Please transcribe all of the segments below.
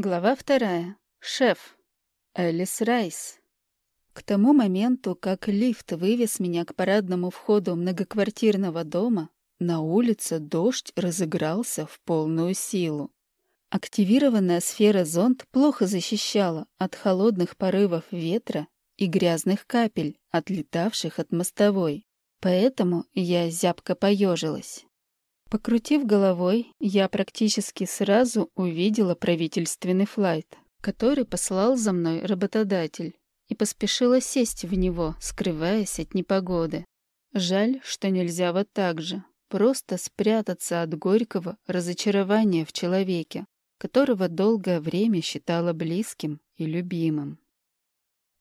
Глава вторая. Шеф. Элис Райс. К тому моменту, как лифт вывез меня к парадному входу многоквартирного дома, на улице дождь разыгрался в полную силу. Активированная сфера зонд плохо защищала от холодных порывов ветра и грязных капель, отлетавших от мостовой. Поэтому я зябко поежилась. Покрутив головой, я практически сразу увидела правительственный флайт, который послал за мной работодатель, и поспешила сесть в него, скрываясь от непогоды. Жаль, что нельзя вот так же, просто спрятаться от горького разочарования в человеке, которого долгое время считала близким и любимым.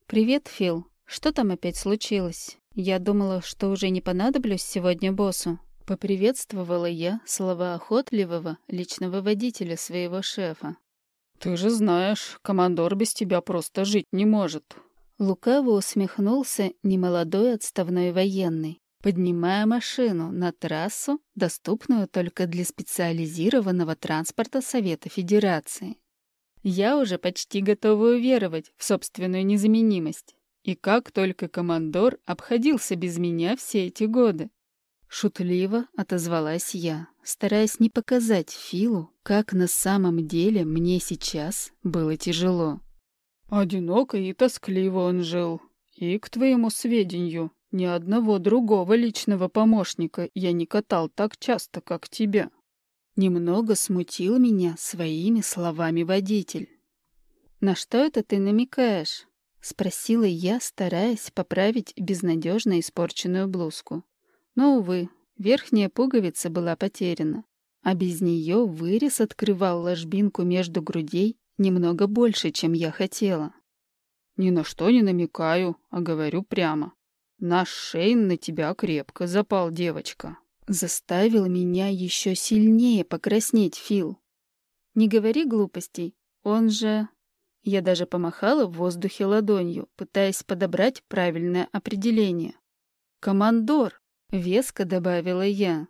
«Привет, Фил. Что там опять случилось? Я думала, что уже не понадоблюсь сегодня боссу». Поприветствовала я слова охотливого личного водителя своего шефа. «Ты же знаешь, командор без тебя просто жить не может». Лукаво усмехнулся немолодой отставной военный, поднимая машину на трассу, доступную только для специализированного транспорта Совета Федерации. Я уже почти готова уверовать в собственную незаменимость. И как только командор обходился без меня все эти годы. Шутливо отозвалась я, стараясь не показать Филу, как на самом деле мне сейчас было тяжело. «Одиноко и тоскливо он жил. И, к твоему сведению, ни одного другого личного помощника я не катал так часто, как тебя». Немного смутил меня своими словами водитель. «На что это ты намекаешь?» — спросила я, стараясь поправить безнадежно испорченную блузку. Но, увы, верхняя пуговица была потеряна, а без нее вырез открывал ложбинку между грудей немного больше, чем я хотела. «Ни на что не намекаю, а говорю прямо. Наш Шейн на тебя крепко запал, девочка». Заставил меня еще сильнее покраснеть Фил. «Не говори глупостей, он же...» Я даже помахала в воздухе ладонью, пытаясь подобрать правильное определение. «Командор!» — веско добавила я.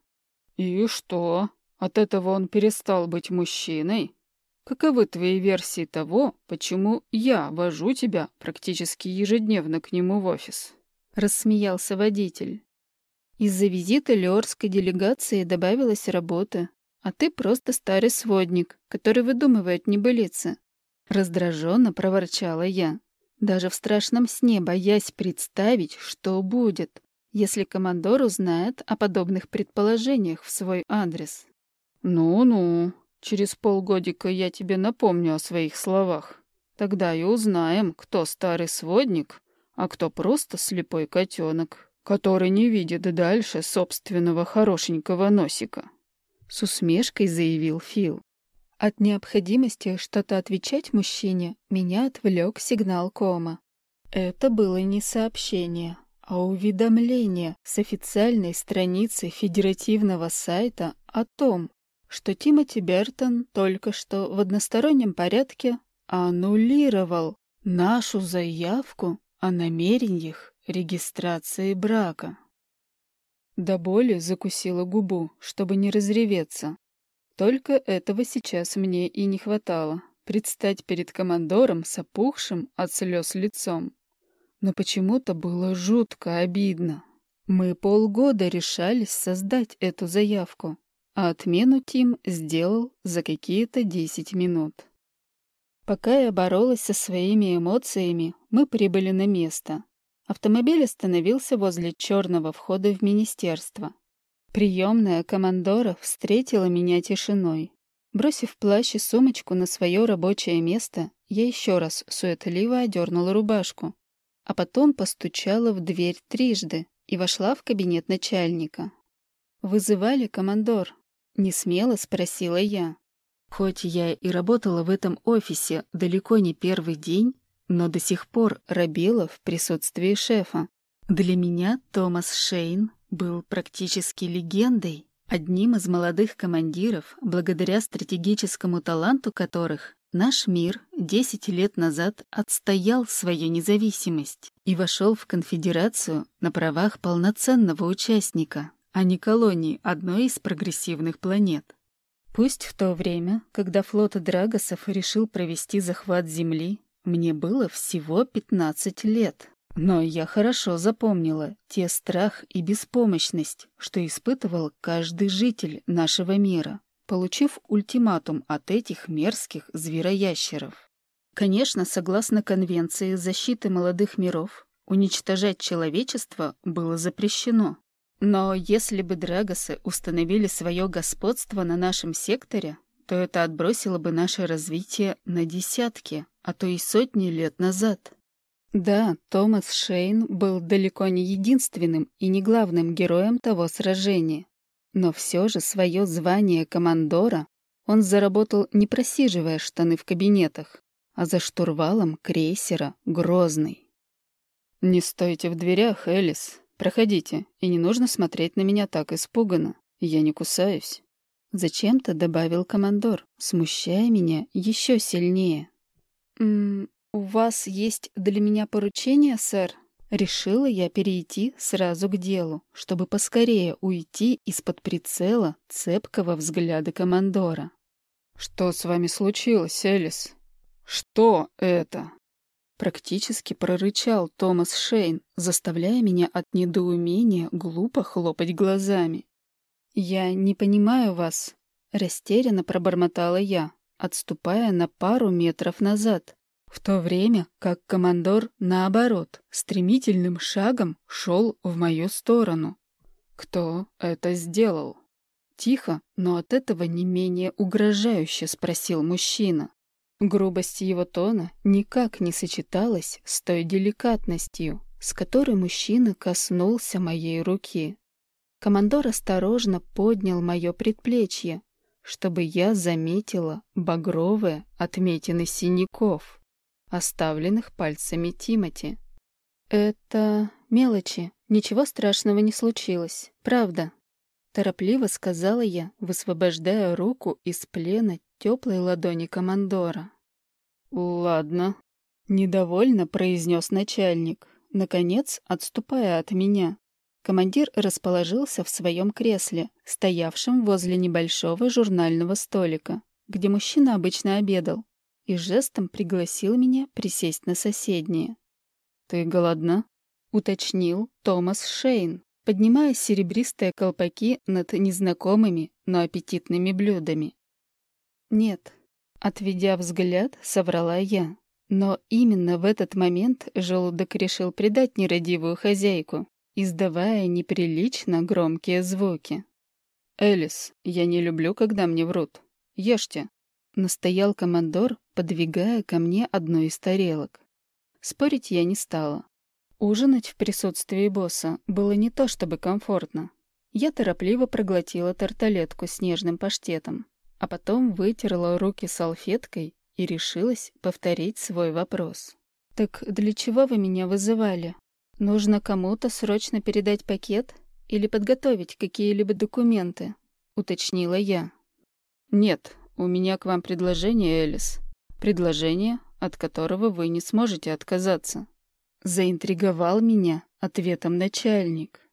«И что? От этого он перестал быть мужчиной? Каковы твои версии того, почему я вожу тебя практически ежедневно к нему в офис?» Рассмеялся водитель. «Из-за визита Леорской делегации добавилась работа, а ты просто старый сводник, который выдумывает небылицы». Раздраженно проворчала я, даже в страшном сне боясь представить, что будет если командор узнает о подобных предположениях в свой адрес. «Ну-ну, через полгодика я тебе напомню о своих словах. Тогда и узнаем, кто старый сводник, а кто просто слепой котенок, который не видит дальше собственного хорошенького носика», — с усмешкой заявил Фил. От необходимости что-то отвечать мужчине меня отвлек сигнал кома. Это было не сообщение, а уведомление с официальной страницы федеративного сайта о том, что Тимоти Бертон только что в одностороннем порядке аннулировал нашу заявку о намерениях регистрации брака. До боли закусила губу, чтобы не разреветься. Только этого сейчас мне и не хватало — предстать перед командором с опухшим от слез лицом но почему-то было жутко обидно. Мы полгода решались создать эту заявку, а отмену Тим сделал за какие-то 10 минут. Пока я боролась со своими эмоциями, мы прибыли на место. Автомобиль остановился возле черного входа в министерство. Приемная командора встретила меня тишиной. Бросив плащ и сумочку на свое рабочее место, я еще раз суетливо одернула рубашку, а потом постучала в дверь трижды и вошла в кабинет начальника. «Вызывали, командор?» — несмело спросила я. Хоть я и работала в этом офисе далеко не первый день, но до сих пор робела в присутствии шефа. Для меня Томас Шейн был практически легендой, одним из молодых командиров, благодаря стратегическому таланту которых Наш мир 10 лет назад отстоял свою независимость и вошел в конфедерацию на правах полноценного участника, а не колонии одной из прогрессивных планет. Пусть в то время, когда флот Драгосов решил провести захват Земли, мне было всего 15 лет. Но я хорошо запомнила те страх и беспомощность, что испытывал каждый житель нашего мира, получив ультиматум от этих мерзких звероящеров. Конечно, согласно Конвенции защиты молодых миров, уничтожать человечество было запрещено. Но если бы Драгосы установили свое господство на нашем секторе, то это отбросило бы наше развитие на десятки, а то и сотни лет назад. Да, Томас Шейн был далеко не единственным и не главным героем того сражения. Но все же свое звание командора он заработал не просиживая штаны в кабинетах, а за штурвалом крейсера «Грозный». «Не стойте в дверях, Элис. Проходите, и не нужно смотреть на меня так испуганно. Я не кусаюсь». Зачем-то добавил командор, смущая меня еще сильнее. «М «У вас есть для меня поручение, сэр?» Решила я перейти сразу к делу, чтобы поскорее уйти из-под прицела цепкого взгляда командора. «Что с вами случилось, Элис? Что это?» Практически прорычал Томас Шейн, заставляя меня от недоумения глупо хлопать глазами. «Я не понимаю вас», — растерянно пробормотала я, отступая на пару метров назад, в то время как командор, наоборот, стремительным шагом шел в мою сторону. «Кто это сделал?» Тихо, но от этого не менее угрожающе спросил мужчина. Грубость его тона никак не сочеталась с той деликатностью, с которой мужчина коснулся моей руки. Командор осторожно поднял мое предплечье, чтобы я заметила багровые отметины синяков оставленных пальцами Тимати. «Это мелочи. Ничего страшного не случилось. Правда». Торопливо сказала я, высвобождая руку из плена теплой ладони командора. «Ладно», — недовольно произнес начальник, наконец отступая от меня. Командир расположился в своем кресле, стоявшем возле небольшого журнального столика, где мужчина обычно обедал и жестом пригласил меня присесть на соседнее. «Ты голодна?» — уточнил Томас Шейн, поднимая серебристые колпаки над незнакомыми, но аппетитными блюдами. «Нет», — отведя взгляд, соврала я. Но именно в этот момент желудок решил предать нерадивую хозяйку, издавая неприлично громкие звуки. «Элис, я не люблю, когда мне врут. Ешьте», — настоял командор, подвигая ко мне одну из тарелок. Спорить я не стала. Ужинать в присутствии босса было не то чтобы комфортно. Я торопливо проглотила тарталетку с нежным паштетом, а потом вытерла руки салфеткой и решилась повторить свой вопрос. «Так для чего вы меня вызывали? Нужно кому-то срочно передать пакет или подготовить какие-либо документы?» — уточнила я. «Нет, у меня к вам предложение, Элис. Предложение, от которого вы не сможете отказаться. Заинтриговал меня ответом начальник.